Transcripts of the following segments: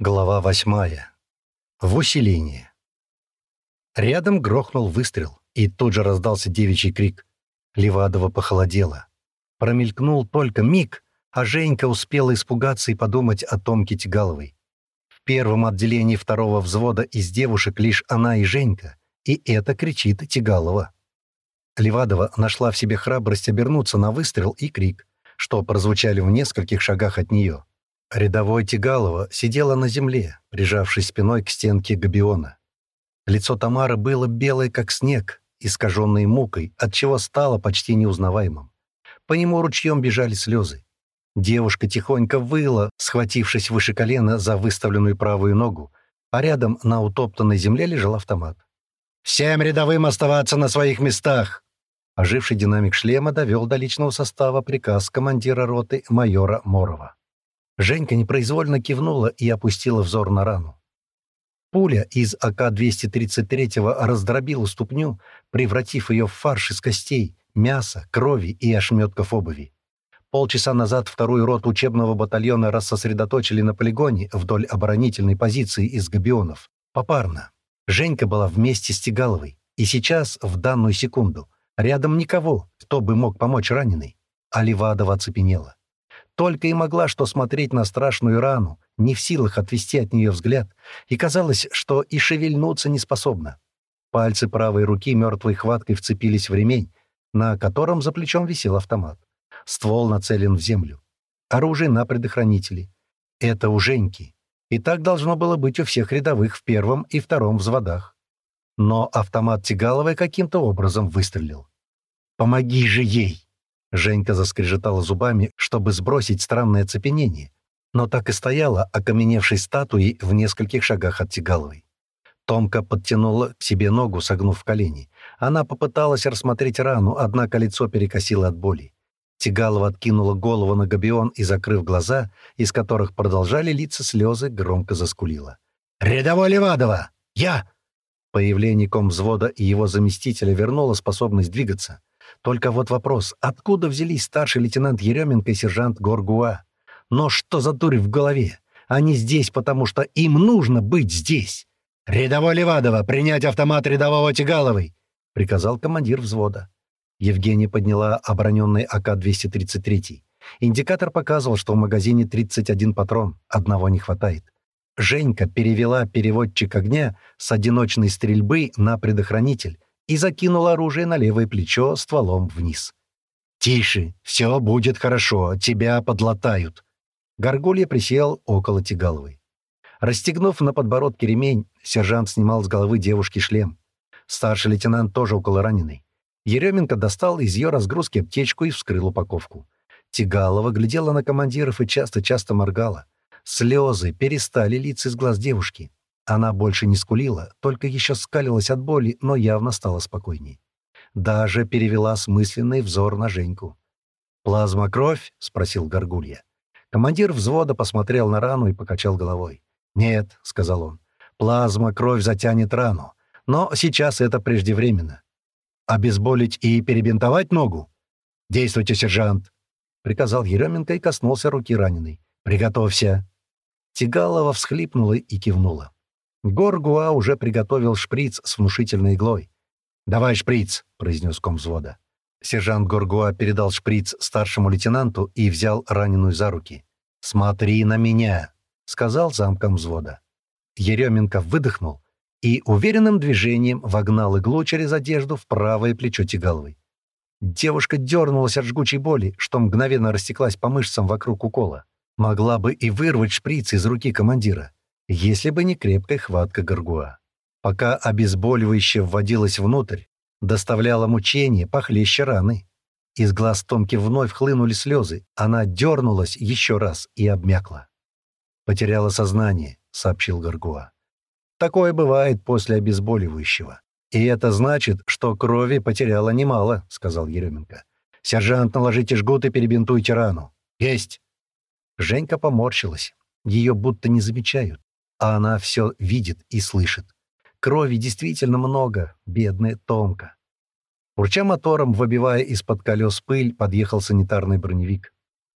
Глава восьмая. В усилении. Рядом грохнул выстрел, и тут же раздался девичий крик. Левадова похолодела. Промелькнул только миг, а Женька успела испугаться и подумать о Томке Тигаловой. В первом отделении второго взвода из девушек лишь она и Женька, и это кричит Тигалова. Левадова нашла в себе храбрость обернуться на выстрел и крик, что прозвучали в нескольких шагах от нее. Рядовой Тигалова сидела на земле, прижавшись спиной к стенке габиона. Лицо Тамары было белое, как снег, искаженное мукой, отчего стало почти неузнаваемым. По нему ручьем бежали слезы. Девушка тихонько выла, схватившись выше колена за выставленную правую ногу, а рядом на утоптанной земле лежал автомат. «Всем рядовым оставаться на своих местах!» Оживший динамик шлема довел до личного состава приказ командира роты майора Морова. Женька непроизвольно кивнула и опустила взор на рану. Пуля из АК-233 раздробила ступню, превратив ее в фарш из костей, мяса, крови и ошметков обуви. Полчаса назад вторую роту учебного батальона рассосредоточили на полигоне вдоль оборонительной позиции из габионов. Попарно. Женька была вместе с Тигаловой. И сейчас, в данную секунду, рядом никого, кто бы мог помочь раненой. А Левадова оцепенела. Только и могла что смотреть на страшную рану, не в силах отвести от нее взгляд, и казалось, что и шевельнуться не способна. Пальцы правой руки мертвой хваткой вцепились в ремень, на котором за плечом висел автомат. Ствол нацелен в землю. Оружие на предохранителе. Это у Женьки. И так должно было быть у всех рядовых в первом и втором взводах. Но автомат Тигаловой каким-то образом выстрелил. «Помоги же ей!» Женька заскрежетала зубами, чтобы сбросить странное оцепенение, но так и стояла, окаменевшей статуей в нескольких шагах от Тигаловой. Томка подтянула к себе ногу, согнув колени. Она попыталась рассмотреть рану, однако лицо перекосило от боли. Тигалова откинула голову на габион и, закрыв глаза, из которых продолжали литься слезы, громко заскулила. «Рядовой Левадова! Я!» Появление комвзвода и его заместителя вернуло способность двигаться. Только вот вопрос, откуда взялись старший лейтенант Еременко и сержант Горгуа? Но что за дурь в голове? Они здесь, потому что им нужно быть здесь. «Рядовой Левадова, принять автомат рядового Тигаловой!» — приказал командир взвода. Евгения подняла обороненный АК-233. Индикатор показывал, что в магазине 31 патрон, одного не хватает. Женька перевела переводчик огня с одиночной стрельбы на предохранитель и закинул оружие на левое плечо стволом вниз. «Тише, все будет хорошо, тебя подлатают». Горгулья присел около Тигаловой. Расстегнув на подбородке ремень, сержант снимал с головы девушки шлем. Старший лейтенант тоже около раненой. Еременко достал из ее разгрузки аптечку и вскрыл упаковку. Тигалова глядела на командиров и часто-часто моргала. Слезы перестали литься из глаз девушки. Она больше не скулила, только еще скалилась от боли, но явно стала спокойней. Даже перевела смысленный взор на Женьку. «Плазма кровь?» — спросил Горгулья. Командир взвода посмотрел на рану и покачал головой. «Нет», — сказал он, — «плазма кровь затянет рану. Но сейчас это преждевременно. Обезболить и перебинтовать ногу?» «Действуйте, сержант», — приказал Еременко и коснулся руки раненой. «Приготовься». Тигалова всхлипнула и кивнула. Горгуа уже приготовил шприц с внушительной иглой. «Давай шприц», — произнес комвзвода. Сержант Горгуа передал шприц старшему лейтенанту и взял раненую за руки. «Смотри на меня», — сказал замком взвода. Еременко выдохнул и уверенным движением вогнал иглу через одежду в правое плечо Тигаловой. Девушка дернулась от жгучей боли, что мгновенно растеклась по мышцам вокруг укола. Могла бы и вырвать шприц из руки командира если бы не крепкая хватка горгуа. Пока обезболивающее вводилось внутрь, доставляло мучение похлеще раны. Из глаз Томки вновь хлынули слезы, она дернулась еще раз и обмякла. «Потеряла сознание», — сообщил Горгуа. «Такое бывает после обезболивающего. И это значит, что крови потеряла немало», — сказал Еременко. «Сержант, наложите жгут и перебинтуйте рану». «Есть!» Женька поморщилась. Ее будто не замечают а она все видит и слышит. Крови действительно много, бедная Томка. Урча мотором, выбивая из-под колес пыль, подъехал санитарный броневик.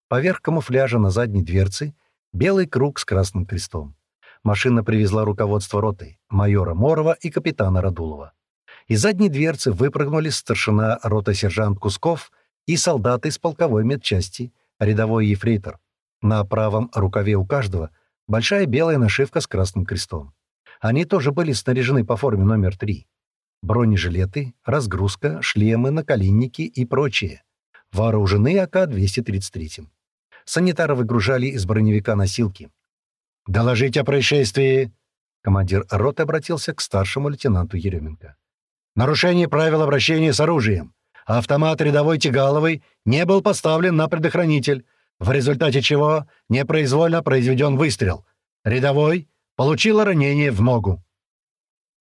Поверх камуфляжа на задней дверце белый круг с красным крестом. Машина привезла руководство роты, майора Морова и капитана Радулова. Из задней дверцы выпрыгнули старшина рота-сержант Кусков и солдаты из полковой медчасти, рядовой ефрейтор. На правом рукаве у каждого большая белая нашивка с красным крестом. Они тоже были снаряжены по форме номер три. Бронежилеты, разгрузка, шлемы, наколенники и прочее. Вооружены АК-233. Санитары выгружали из броневика носилки. «Доложить о происшествии!» Командир роты обратился к старшему лейтенанту Еременко. «Нарушение правил обращения с оружием. Автомат рядовой Тигаловой не был поставлен на предохранитель, в результате чего непроизвольно произведен выстрел. Рядовой получил ранение в ногу».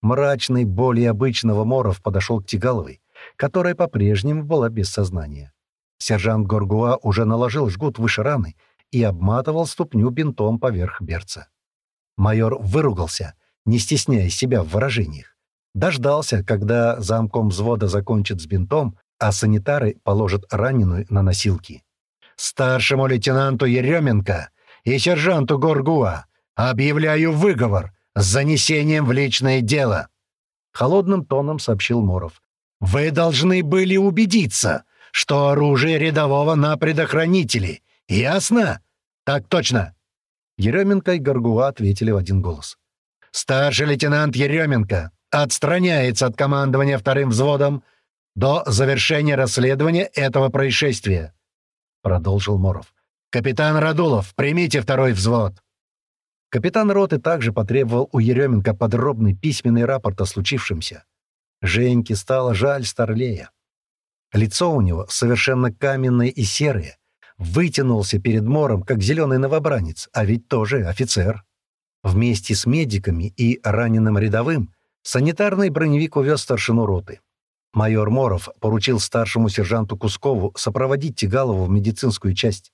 Мрачный, более обычного Моров подошел к Тигаловой, которая по-прежнему была без сознания. Сержант Горгуа уже наложил жгут выше раны и обматывал ступню бинтом поверх берца. Майор выругался, не стесняя себя в выражениях. Дождался, когда замком взвода закончит с бинтом, а санитары положат раненую на носилки. «Старшему лейтенанту Еременко и сержанту Горгуа объявляю выговор с занесением в личное дело!» Холодным тоном сообщил Моров. «Вы должны были убедиться, что оружие рядового на предохранителе, Ясно? Так точно. Еременко и Горгуа ответили в один голос. Старший лейтенант Еременко отстраняется от командования вторым взводом до завершения расследования этого происшествия, продолжил Моров. Капитан Радулов, примите второй взвод. Капитан роты также потребовал у Еременко подробный письменный рапорт о случившемся. Женьке стало жаль Старлея. Лицо у него совершенно каменное и серое, Вытянулся перед Мором, как зеленый новобранец, а ведь тоже офицер. Вместе с медиками и раненым рядовым санитарный броневик увез старшину роты. Майор Моров поручил старшему сержанту Кускову сопроводить Тигалову в медицинскую часть.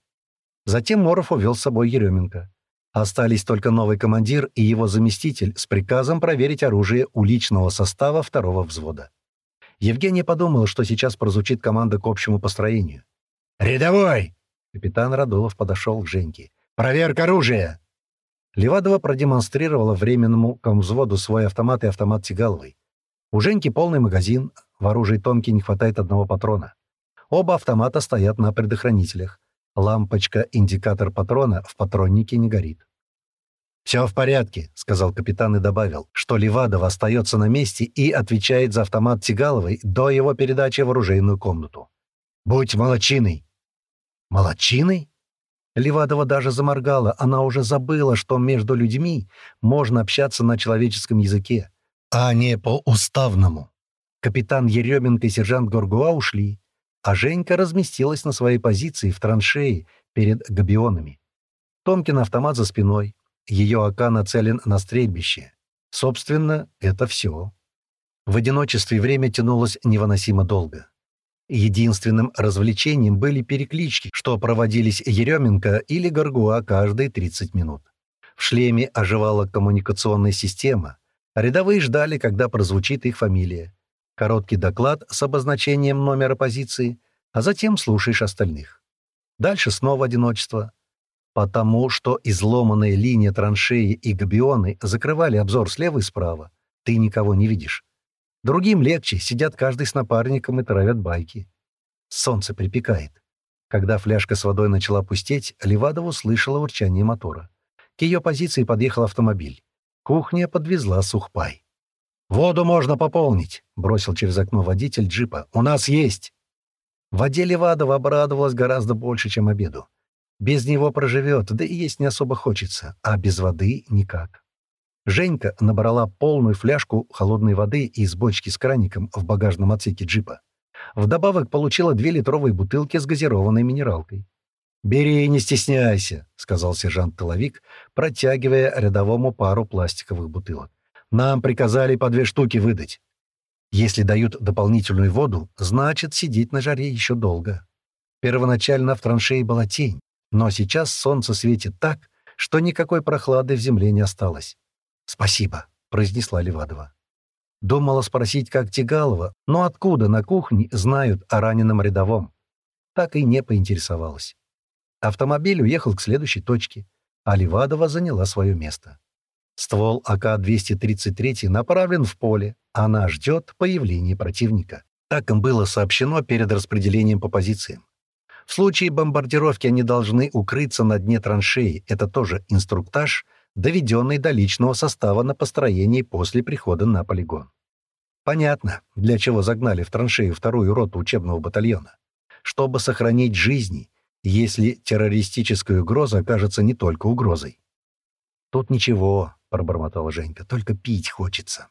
Затем Моров увел с собой Еременко. Остались только новый командир и его заместитель с приказом проверить оружие у личного состава второго взвода. Евгения подумала, что сейчас прозвучит команда к общему построению. «Рядовой! Капитан Радулов подошел к Женьке. «Проверка оружия!» Левадова продемонстрировала временному комвзводу свой автомат и автомат Тигаловой. У Женьки полный магазин, в оружии Томки не хватает одного патрона. Оба автомата стоят на предохранителях. Лампочка-индикатор патрона в патроннике не горит. «Все в порядке», — сказал капитан и добавил, что Левадова остается на месте и отвечает за автомат Тигаловой до его передачи в оружейную комнату. «Будь молочиной!» Молодчиной? Левадова даже заморгала. Она уже забыла, что между людьми можно общаться на человеческом языке, а не по-уставному. Капитан Еременко и сержант Горгуа ушли, а Женька разместилась на своей позиции в траншее перед габионами. Томкин автомат за спиной. Ее АК нацелен на стрельбище. Собственно, это все. В одиночестве время тянулось невыносимо долго. Единственным развлечением были переклички, что проводились Еременко или Горгуа каждые 30 минут. В шлеме оживала коммуникационная система. Рядовые ждали, когда прозвучит их фамилия. Короткий доклад с обозначением номера позиции, а затем слушаешь остальных. Дальше снова одиночество. Потому что изломанная линия траншеи и габионы закрывали обзор слева и справа. Ты никого не видишь. Другим легче, сидят каждый с напарником и травят байки. Солнце припекает. Когда фляжка с водой начала пустеть, Левадова услышала урчание мотора. К ее позиции подъехал автомобиль. Кухня подвезла сухпай. «Воду можно пополнить», — бросил через окно водитель джипа. «У нас есть». В воде Левадова обрадовалась гораздо больше, чем обеду. Без него проживет, да и есть не особо хочется, а без воды никак. Женька набрала полную фляжку холодной воды из бочки с краником в багажном отсеке джипа. Вдобавок получила две литровые бутылки с газированной минералкой. «Бери и не стесняйся», — сказал сержант-тыловик, протягивая рядовому пару пластиковых бутылок. «Нам приказали по две штуки выдать. Если дают дополнительную воду, значит, сидеть на жаре еще долго. Первоначально в траншее была тень, но сейчас солнце светит так, что никакой прохлады в земле не осталось. «Спасибо», — произнесла Левадова. Думала спросить, как Тигалова, но откуда на кухне знают о раненом рядовом. Так и не поинтересовалась. Автомобиль уехал к следующей точке, а Левадова заняла свое место. Ствол АК-233 направлен в поле, она ждет появления противника. Так им было сообщено перед распределением по позициям. В случае бомбардировки они должны укрыться на дне траншеи. Это тоже инструктаж, доведенный до личного состава на построении после прихода на полигон. Понятно, для чего загнали в траншею вторую роту учебного батальона. Чтобы сохранить жизни, если террористическая угроза окажется не только угрозой. «Тут ничего», — пробормотала Женька, — «только пить хочется».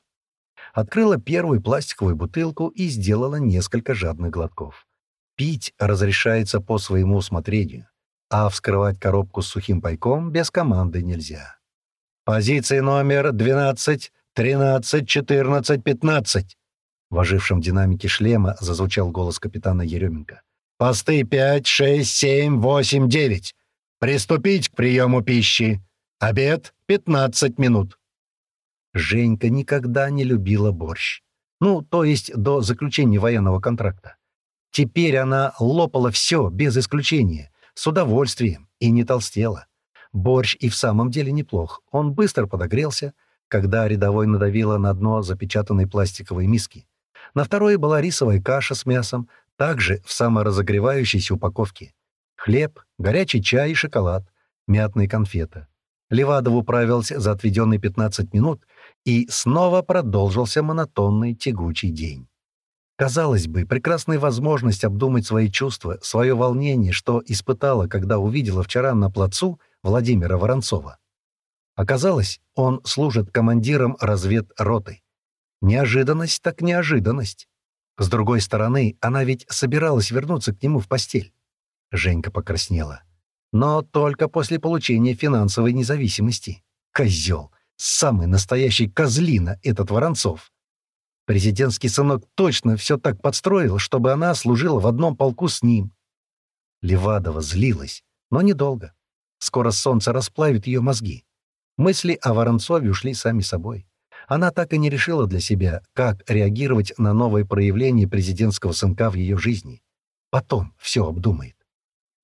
Открыла первую пластиковую бутылку и сделала несколько жадных глотков. Пить разрешается по своему усмотрению, а вскрывать коробку с сухим пайком без команды нельзя. «Позиции номер 12, 13, 14, 15!» В ожившем динамике шлема зазвучал голос капитана Еременко. «Посты 5, 6, 7, 8, 9. Приступить к приему пищи. Обед 15 минут». Женька никогда не любила борщ. Ну, то есть до заключения военного контракта. Теперь она лопала все, без исключения, с удовольствием, и не толстела. Борщ и в самом деле неплох. Он быстро подогрелся, когда рядовой надавила на дно запечатанной пластиковой миски. На второй была рисовая каша с мясом, также в саморазогревающейся упаковке. Хлеб, горячий чай и шоколад, мятные конфеты. Левадов управился за отведенные 15 минут, и снова продолжился монотонный тягучий день. Казалось бы, прекрасная возможность обдумать свои чувства, свое волнение, что испытала, когда увидела вчера на плацу Владимира Воронцова. Оказалось, он служит командиром разведроты. Неожиданность так неожиданность. С другой стороны, она ведь собиралась вернуться к нему в постель. Женька покраснела. Но только после получения финансовой независимости. Козел! Самый настоящий козлина этот Воронцов. Президентский сынок точно все так подстроил, чтобы она служила в одном полку с ним. Левадова злилась, но недолго. Скоро солнце расплавит ее мозги. Мысли о Воронцове ушли сами собой. Она так и не решила для себя, как реагировать на новое проявление президентского сынка в ее жизни. Потом все обдумает.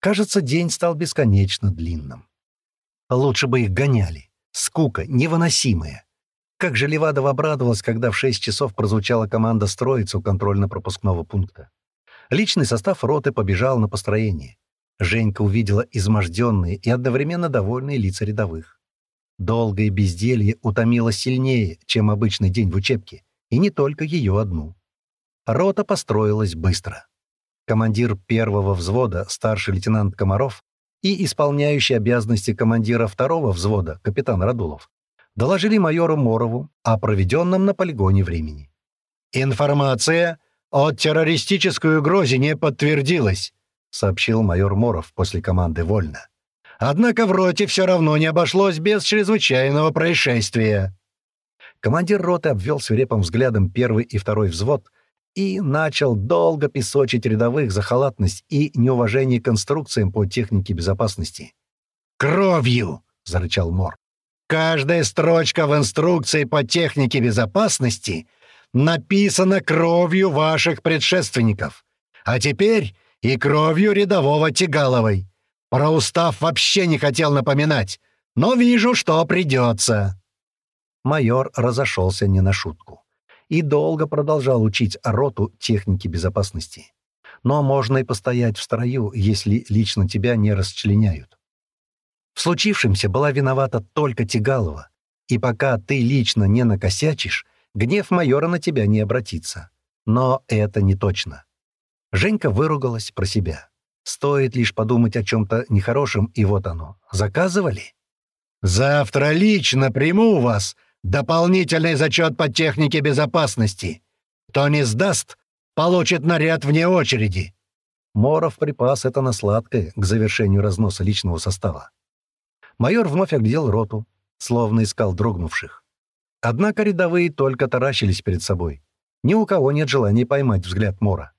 Кажется, день стал бесконечно длинным. Лучше бы их гоняли. Скука невыносимая. Как же Левадова обрадовалась, когда в 6 часов прозвучала команда строиться у контрольно-пропускного пункта. Личный состав роты побежал на построение. Женька увидела изможденные и одновременно довольные лица рядовых. Долгое безделье утомило сильнее, чем обычный день в учебке, и не только ее одну. Рота построилась быстро. Командир первого взвода, старший лейтенант Комаров, и исполняющий обязанности командира второго взвода, капитан Радулов, доложили майору Морову о проведенном на полигоне времени. «Информация о террористической угрозе не подтвердилась», сообщил майор Моров после команды «Вольно». «Однако в роте все равно не обошлось без чрезвычайного происшествия». Командир роты обвел свирепым взглядом первый и второй взвод и начал долго песочить рядовых за халатность и неуважение к конструкциям по технике безопасности. «Кровью!» — зарычал Мор. Каждая строчка в инструкции по технике безопасности написана кровью ваших предшественников. А теперь и кровью рядового Тигаловой. Про устав вообще не хотел напоминать, но вижу, что придется». Майор разошелся не на шутку и долго продолжал учить роту техники безопасности. Но можно и постоять в строю, если лично тебя не расчленяют. В случившемся была виновата только Тигалова, и пока ты лично не накосячишь, гнев майора на тебя не обратится. Но это не точно. Женька выругалась про себя. Стоит лишь подумать о чем-то нехорошем, и вот оно. Заказывали? «Завтра лично приму вас дополнительный зачет по технике безопасности. Кто не сдаст, получит наряд вне очереди». Моров припас это на сладкое к завершению разноса личного состава. Майор вновь оглядел роту, словно искал дрогнувших. Однако рядовые только таращились перед собой. Ни у кого нет желания поймать взгляд Мора.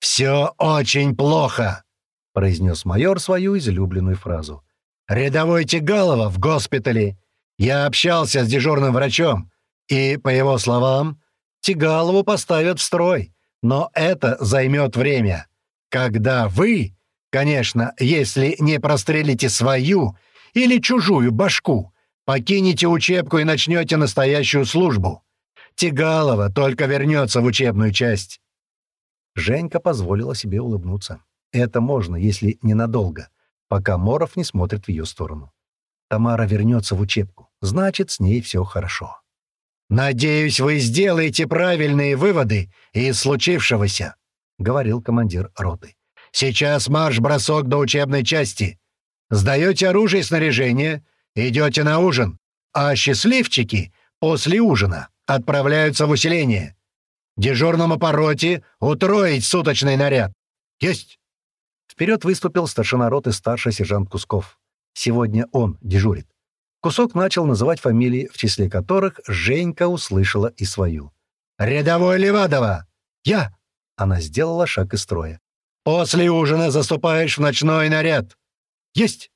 «Все очень плохо!» — произнес майор свою излюбленную фразу. «Рядовой Тигалова в госпитале. Я общался с дежурным врачом, и, по его словам, Тигалову поставят в строй, но это займет время. Когда вы, конечно, если не прострелите свою или чужую башку, покинете учебку и начнете настоящую службу. Тигалова только вернется в учебную часть». Женька позволила себе улыбнуться. Это можно, если ненадолго, пока Моров не смотрит в ее сторону. Тамара вернется в учебку. Значит, с ней все хорошо. «Надеюсь, вы сделаете правильные выводы из случившегося», — говорил командир роты. «Сейчас марш-бросок до учебной части. Сдаете оружие и снаряжение, идете на ужин, а счастливчики после ужина отправляются в усиление. Дежурному по роте утроить суточный наряд. Есть!» Вперед выступил старшина роты старший сержант Кусков. Сегодня он дежурит. Кусок начал называть фамилии, в числе которых Женька услышала и свою. «Рядовой Левадова!» «Я!» Она сделала шаг из строя. «После ужина заступаешь в ночной наряд!» «Есть!»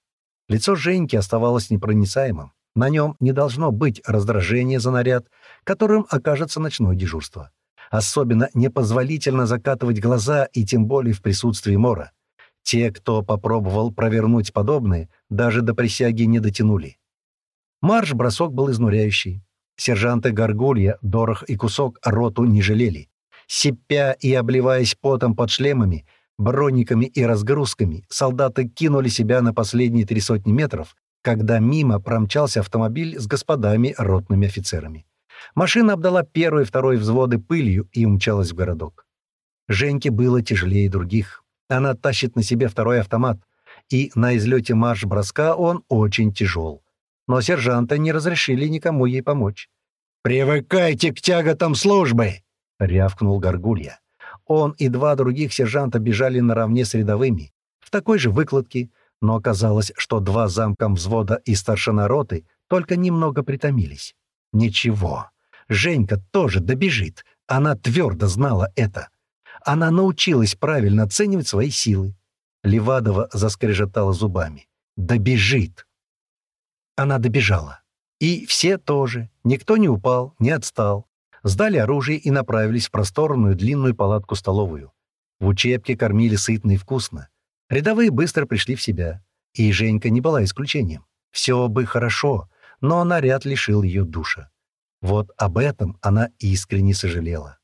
Лицо Женьки оставалось непроницаемым. На нем не должно быть раздражения за наряд, которым окажется ночное дежурство. Особенно непозволительно закатывать глаза и тем более в присутствии Мора. Те, кто попробовал провернуть подобное, даже до присяги не дотянули. Марш-бросок был изнуряющий. Сержанты Горгулья, Дорох и Кусок роту не жалели. Сипя и обливаясь потом под шлемами, брониками и разгрузками, солдаты кинули себя на последние три сотни метров, когда мимо промчался автомобиль с господами ротными офицерами. Машина обдала первый и второй взводы пылью и умчалась в городок. Женьке было тяжелее других. Она тащит на себе второй автомат, и на излете марш-броска он очень тяжел но сержанта не разрешили никому ей помочь. «Привыкайте к тяготам службы!» — рявкнул Горгулья. Он и два других сержанта бежали наравне с рядовыми, в такой же выкладке, но оказалось, что два замком взвода и старшина роты только немного притомились. Ничего, Женька тоже добежит, она твердо знала это. Она научилась правильно оценивать свои силы. Левадова заскрежетала зубами. «Добежит!» Она добежала. И все тоже. Никто не упал, не отстал. Сдали оружие и направились в просторную длинную палатку-столовую. В учебке кормили сытно и вкусно. Рядовые быстро пришли в себя. И Женька не была исключением. Все бы хорошо, но наряд лишил ее душа. Вот об этом она искренне сожалела.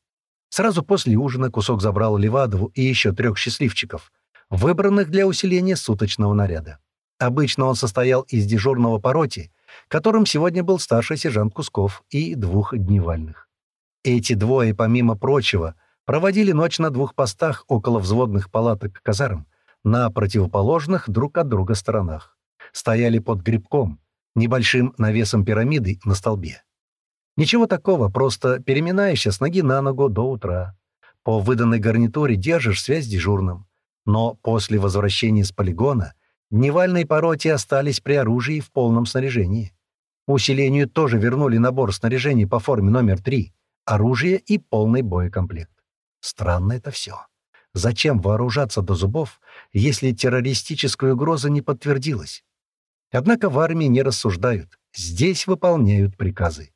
Сразу после ужина кусок забрал Левадову и еще трех счастливчиков, выбранных для усиления суточного наряда. Обычно он состоял из дежурного по роте, которым сегодня был старший сержант Кусков, и двух дневальных. Эти двое, помимо прочего, проводили ночь на двух постах около взводных палаток казарм, на противоположных друг от друга сторонах. Стояли под грибком, небольшим навесом пирамиды на столбе. Ничего такого, просто переминаешься с ноги на ногу до утра. По выданной гарнитуре держишь связь с дежурным. Но после возвращения с полигона Дневальной пороте остались при оружии в полном снаряжении. Усилению тоже вернули набор снаряжений по форме номер 3, оружие и полный боекомплект. Странно это все. Зачем вооружаться до зубов, если террористическая угроза не подтвердилась? Однако в армии не рассуждают, здесь выполняют приказы.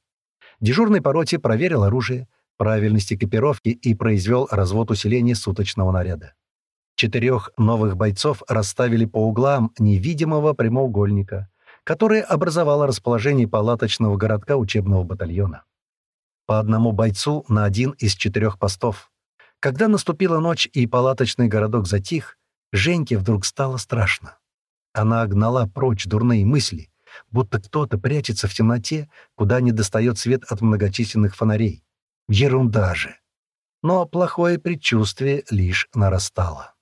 Дежурный по роте проверил оружие, правильность экипировки и произвел развод усиления суточного наряда. Четырех новых бойцов расставили по углам невидимого прямоугольника, который образовало расположение палаточного городка учебного батальона. По одному бойцу на один из четырех постов. Когда наступила ночь и палаточный городок затих, Женьке вдруг стало страшно. Она гнала прочь дурные мысли, будто кто-то прячется в темноте, куда не достает свет от многочисленных фонарей. Ерунда же! Но плохое предчувствие лишь нарастало.